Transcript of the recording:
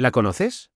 ¿La conoces?